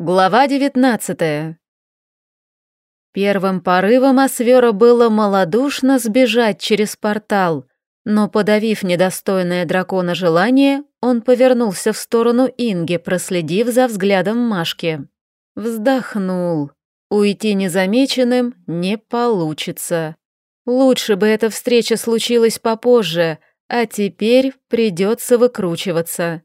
Глава девятнадцатая. Первым порывом Освера было малодушно сбежать через портал, но, подавив недостойное дракона желание, он повернулся в сторону Инги, проследив за взглядом Машки. Вздохнул. Уйти незамеченным не получится. Лучше бы эта встреча случилась попозже, а теперь придется выкручиваться.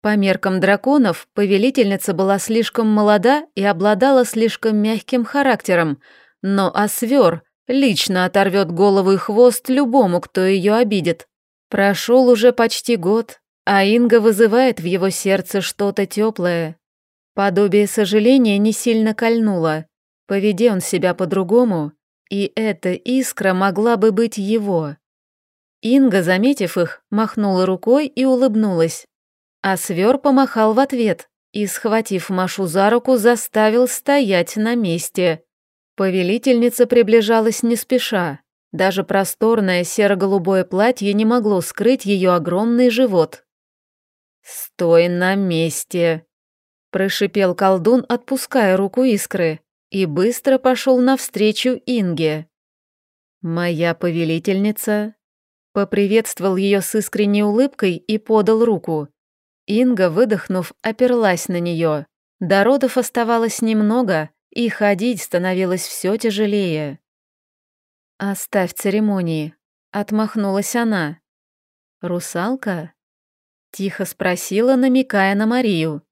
По меркам драконов, повелительница была слишком молода и обладала слишком мягким характером, но Освер лично оторвет голову и хвост любому, кто ее обидит. Прошел уже почти год, а Инга вызывает в его сердце что-то теплое. Подобие сожаления не сильно кольнуло. Поведи он себя по-другому, и эта искра могла бы быть его. Инга, заметив их, махнула рукой и улыбнулась. А свер помахал в ответ и, схватив Машу за руку, заставил стоять на месте. Повелительница приближалась не спеша. Даже просторное серо-голубое платье не могло скрыть ее огромный живот. «Стой на месте!» – прошипел колдун, отпуская руку искры, и быстро пошел навстречу Инге. «Моя повелительница...» Поприветствовал ее с искренней улыбкой и подал руку. Инга, выдохнув, оперлась на нее. До родов оставалось немного, и ходить становилось все тяжелее. «Оставь церемонии», — отмахнулась она. «Русалка?» — тихо спросила, намекая на Марию.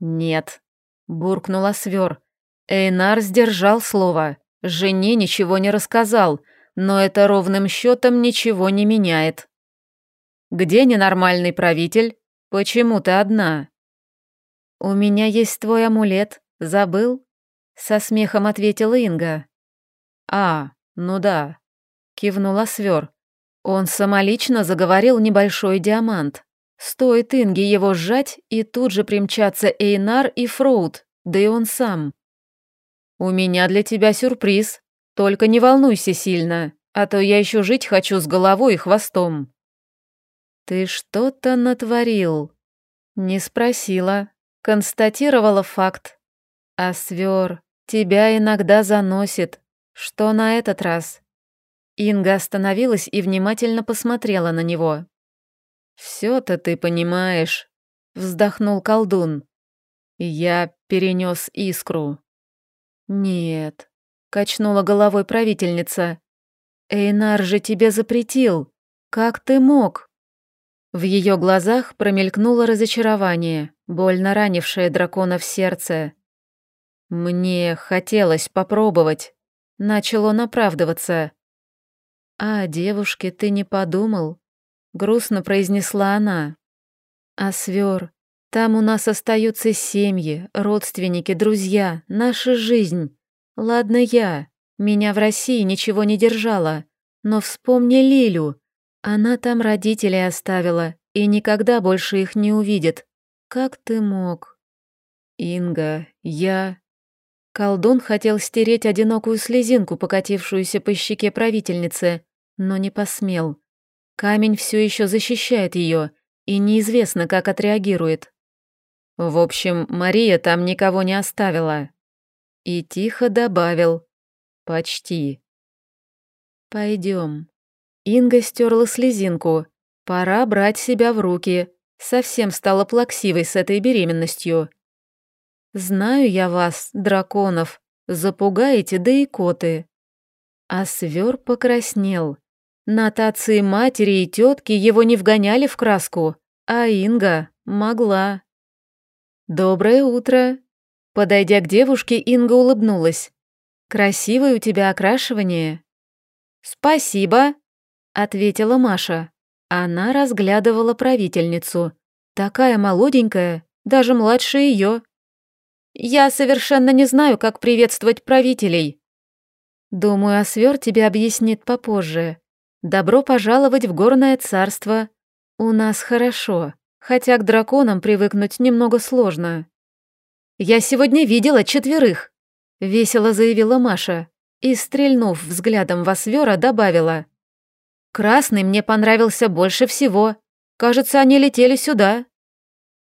«Нет», — буркнула свер. Эйнар сдержал слово. Жене ничего не рассказал, но это ровным счетом ничего не меняет. «Где ненормальный правитель?» «Почему ты одна?» «У меня есть твой амулет. Забыл?» Со смехом ответила Инга. «А, ну да», — кивнула Свер. Он самолично заговорил небольшой диамант. Стоит Инге его сжать, и тут же примчатся Эйнар и Фроуд, да и он сам. «У меня для тебя сюрприз. Только не волнуйся сильно, а то я еще жить хочу с головой и хвостом». «Ты что-то натворил?» «Не спросила. Констатировала факт. А свер, тебя иногда заносит. Что на этот раз?» Инга остановилась и внимательно посмотрела на него. «Всё-то ты понимаешь», — вздохнул колдун. «Я перенёс искру». «Нет», — качнула головой правительница. «Эйнар же тебе запретил. Как ты мог?» В ее глазах промелькнуло разочарование, больно ранившее дракона в сердце. «Мне хотелось попробовать», — начал он оправдываться. «А девушке ты не подумал?» — грустно произнесла она. «А свер, там у нас остаются семьи, родственники, друзья, наша жизнь. Ладно я, меня в России ничего не держало, но вспомни Лилю, она там родителей оставила и никогда больше их не увидит. Как ты мог? Инга, я... Колдун хотел стереть одинокую слезинку, покатившуюся по щеке правительницы, но не посмел. Камень все еще защищает ее, и неизвестно, как отреагирует. В общем, Мария там никого не оставила. И тихо добавил. Почти. Пойдем. Инга стерла слезинку. Пора брать себя в руки. Совсем стала плаксивой с этой беременностью. Знаю я вас, драконов, запугаете да и коты. А свер покраснел. Нотации матери и тетки его не вгоняли в краску, а Инга могла. «Доброе утро!» Подойдя к девушке, Инга улыбнулась. «Красивое у тебя окрашивание». «Спасибо!» Ответила Маша. Она разглядывала правительницу. Такая молоденькая, даже младше ее. Я совершенно не знаю, как приветствовать правителей. Думаю, Освер тебе объяснит попозже. Добро пожаловать в горное царство. У нас хорошо, хотя к драконам привыкнуть немного сложно. Я сегодня видела четверых, весело заявила Маша и, стрельнув взглядом в Освера, добавила. Красный мне понравился больше всего. Кажется, они летели сюда.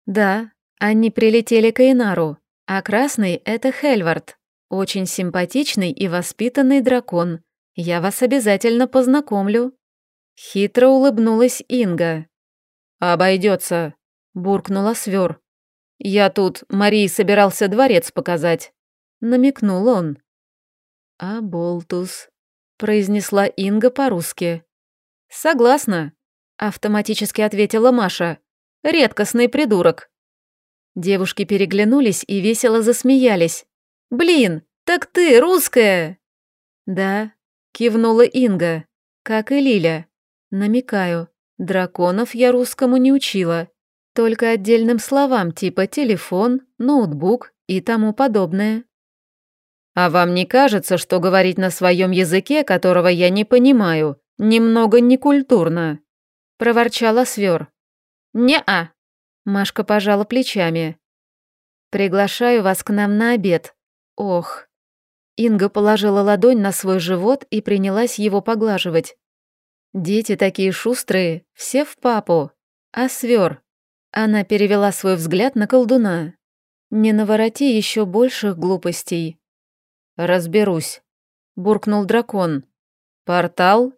Да, они прилетели к Эйнару. А красный — это Хельвард, очень симпатичный и воспитанный дракон. Я вас обязательно познакомлю». Хитро улыбнулась Инга. «Обойдется», — буркнула Свер. «Я тут Марии собирался дворец показать», — намекнул он. «А болтус», — произнесла Инга по-русски. «Согласна», — автоматически ответила Маша. «Редкостный придурок». Девушки переглянулись и весело засмеялись. «Блин, так ты русская!» «Да», — кивнула Инга, как и Лиля. «Намекаю, драконов я русскому не учила, только отдельным словам типа телефон, ноутбук и тому подобное». «А вам не кажется, что говорить на своем языке, которого я не понимаю, немного некультурно?» — проворчала Свер. «Не-а», — Машка пожала плечами. «Приглашаю вас к нам на обед. Ох». Инга положила ладонь на свой живот и принялась его поглаживать. «Дети такие шустрые, все в папу. А Свер?» Она перевела свой взгляд на колдуна. «Не навороти еще больших глупостей». «Разберусь», — буркнул дракон. «Портал?»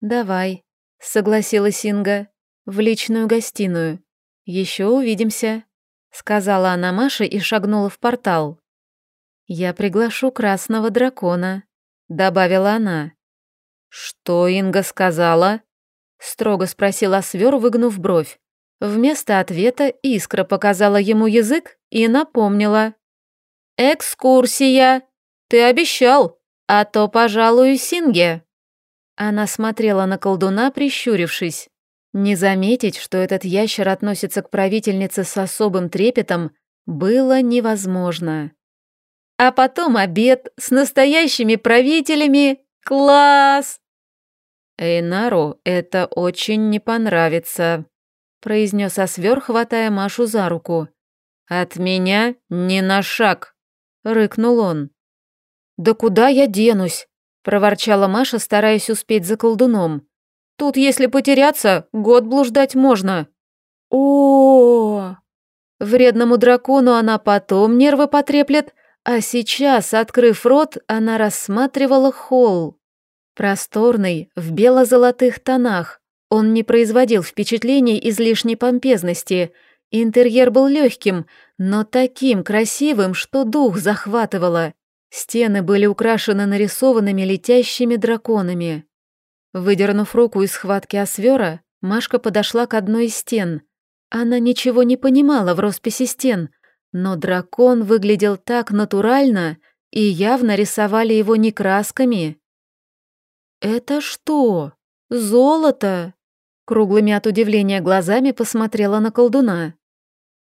«Давай», — согласилась Инга. «В личную гостиную. Еще увидимся», — сказала она Маше и шагнула в портал. «Я приглашу красного дракона», — добавила она. «Что Инга сказала?» — строго спросила Свер, выгнув бровь. Вместо ответа Искра показала ему язык и напомнила. «Экскурсия!» «Ты обещал, а то, пожалуй, Синге». Она смотрела на колдуна, прищурившись. Не заметить, что этот ящер относится к правительнице с особым трепетом, было невозможно. А потом обед с настоящими правителями. Класс! Эйнару это очень не понравится, произнес Освер, хватая Машу за руку. От меня ни на шаг, рыкнул он. «Да куда я денусь?» — проворчала Маша, стараясь успеть за колдуном. «Тут, если потеряться, год блуждать можно». О, Вредному дракону она потом нервы потреплет, а сейчас, открыв рот, она рассматривала холл. Просторный, в бело-золотых тонах. Он не производил впечатлений излишней помпезности. Интерьер был легким, но таким красивым, что дух захватывало. Стены были украшены нарисованными летящими драконами. Выдернув руку из схватки Освера, Машка подошла к одной из стен. Она ничего не понимала в росписи стен, но дракон выглядел так натурально и явно рисовали его не красками. «Это что? Золото?» Круглыми от удивления глазами посмотрела на колдуна.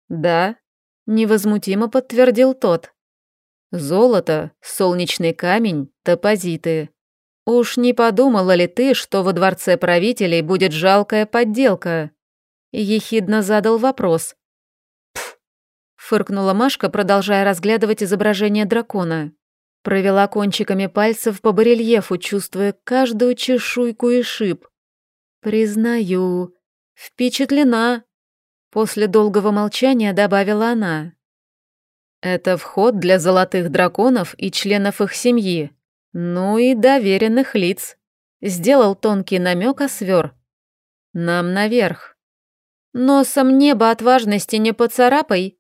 «Да», — невозмутимо подтвердил тот. Золото, солнечный камень, топозиты. Уж не подумала ли ты, что во дворце правителей будет жалкая подделка? Ехидно задал вопрос. Пф, фыркнула Машка, продолжая разглядывать изображение дракона. Провела кончиками пальцев по барельефу, чувствуя каждую чешуйку и шип. Признаю, впечатлена. После долгого молчания добавила она. Это вход для золотых драконов и членов их семьи. Ну и доверенных лиц. Сделал тонкий намек Освер. Нам наверх. Носом небо от важности не поцарапай.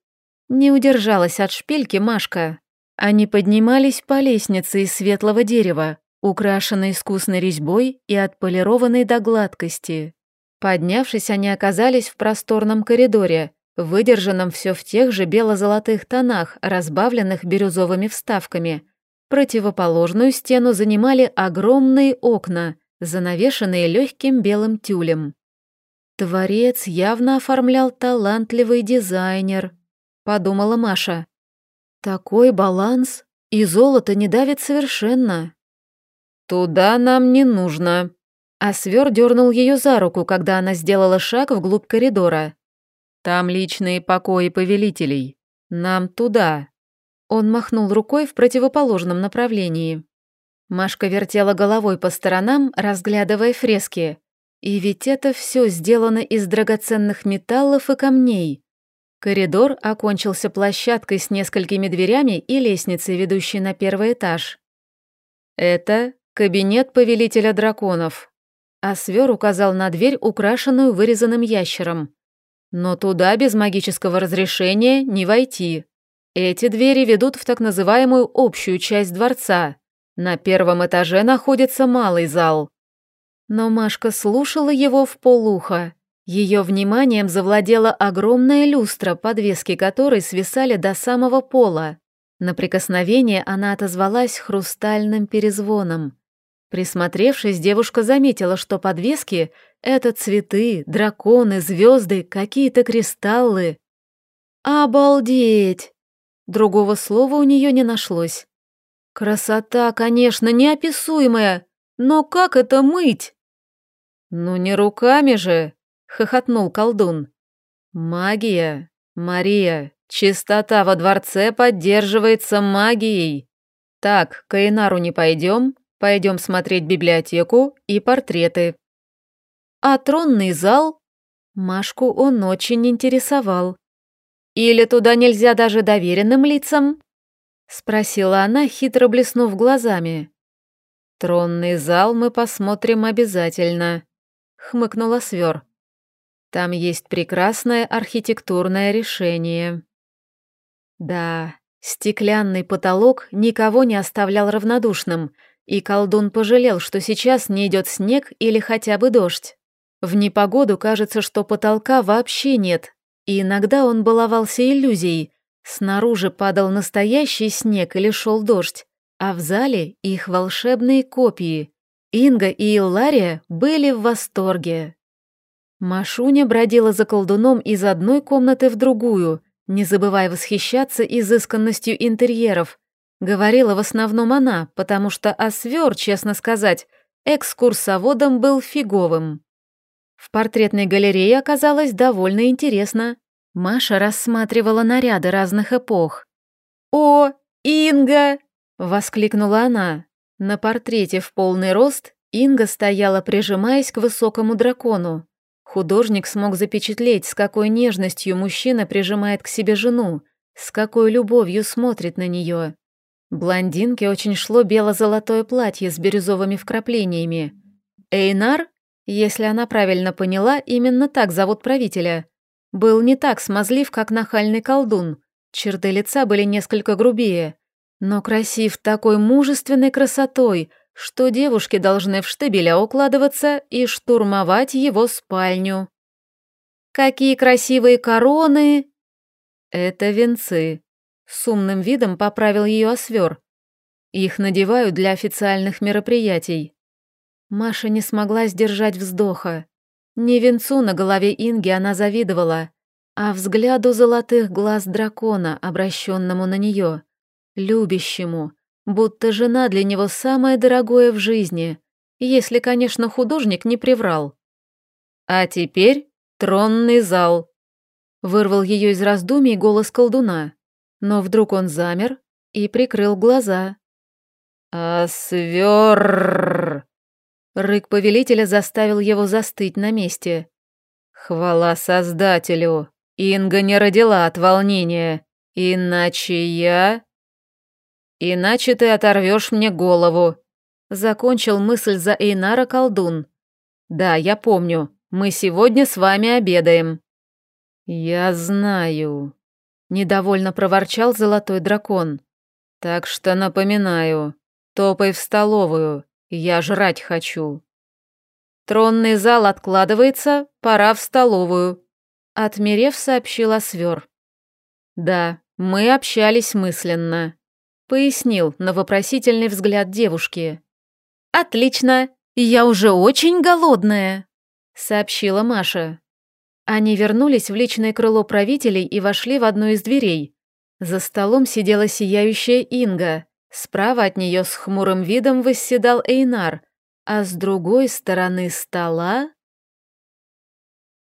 Не удержалась от шпильки Машка. Они поднимались по лестнице из светлого дерева, украшенной искусной резьбой и отполированной до гладкости. Поднявшись, они оказались в просторном коридоре, выдержанном все в тех же бело-золотых тонах, разбавленных бирюзовыми вставками. Противоположную стену занимали огромные окна, занавешенные легким белым тюлем. Творец явно оформлял талантливый дизайнер, подумала Маша. Такой баланс, и золото не давит совершенно. Туда нам не нужно. А свер дернул ее за руку, когда она сделала шаг вглубь коридора. Там личные покои повелителей. Нам туда». Он махнул рукой в противоположном направлении. Машка вертела головой по сторонам, разглядывая фрески. И ведь это все сделано из драгоценных металлов и камней. Коридор окончился площадкой с несколькими дверями и лестницей, ведущей на первый этаж. Это кабинет повелителя драконов. А свер указал на дверь, украшенную вырезанным ящером. Но туда без магического разрешения не войти. Эти двери ведут в так называемую общую часть дворца. На первом этаже находится малый зал. Но Машка слушала его в полуха. Ее вниманием завладела огромная люстра, подвески которой свисали до самого пола. На прикосновение она отозвалась хрустальным перезвоном. Присмотревшись, девушка заметила, что подвески — это цветы, драконы, звезды, какие-то кристаллы. «Обалдеть!» Другого слова у нее не нашлось. «Красота, конечно, неописуемая, но как это мыть?» «Ну не руками же!» — хохотнул колдун. «Магия, Мария, чистота во дворце поддерживается магией. Так, к Эйнару не пойдем, пойдем смотреть библиотеку и портреты». «А тронный зал?» Машку он очень интересовал. «Или туда нельзя даже доверенным лицам?» Спросила она, хитро блеснув глазами. «Тронный зал мы посмотрим обязательно», хмыкнула Свер. Там есть прекрасное архитектурное решение. Да, стеклянный потолок никого не оставлял равнодушным, и колдун пожалел, что сейчас не идет снег или хотя бы дождь. В непогоду кажется, что потолка вообще нет, и иногда он баловался иллюзией. Снаружи падал настоящий снег или шел дождь, а в зале их волшебные копии, Инга и Иллария были в восторге. Машуня бродила за колдуном из одной комнаты в другую, не забывая восхищаться изысканностью интерьеров. Говорила в основном она, потому что Освер, честно сказать, экскурсоводом был фиговым. В портретной галерее оказалось довольно интересно. Маша рассматривала наряды разных эпох. «О, Инга!» — воскликнула она. На портрете в полный рост Инга стояла, прижимаясь к высокому дракону. Художник смог запечатлеть, с какой нежностью мужчина прижимает к себе жену, с какой любовью смотрит на нее. Блондинке очень шло бело-золотое платье с бирюзовыми вкраплениями. Эйнар, если она правильно поняла, именно так зовут правителя, был не так смазлив, как нахальный колдун. Черты лица были несколько грубее, но красив такой мужественной красотой, что девушки должны в штабеля укладываться и штурмовать его спальню. «Какие красивые короны!» «Это венцы», — с умным видом поправил ее освер. «Их надевают для официальных мероприятий». Маша не смогла сдержать вздоха. Не венцу на голове Инги она завидовала, а взгляду золотых глаз дракона, обращенному на нее любящему, будто жена для него самое дорогое в жизни, если, конечно, художник не приврал. А теперь тронный зал. Вырвал ее из раздумий голос колдуна, но вдруг он замер и прикрыл глаза. «А свер!» Рык повелителя заставил его застыть на месте. «Хвала Создателю! Инга не родила от волнения, иначе я...» «Иначе ты оторвешь мне голову», — закончил мысль за Эйнара колдун. «Да, я помню, мы сегодня с вами обедаем». «Я знаю», — недовольно проворчал золотой дракон. «Так что напоминаю, топай в столовую, я жрать хочу». «Тронный зал откладывается, пора в столовую», — отмерев, сообщила Свер. «Да, мы общались мысленно», пояснил на вопросительный взгляд девушки. «Отлично, я уже очень голодная», — сообщила Маша. Они вернулись в личное крыло правителей и вошли в одну из дверей. За столом сидела сияющая Инга. Справа от нее с хмурым видом восседал Эйнар, а с другой стороны стола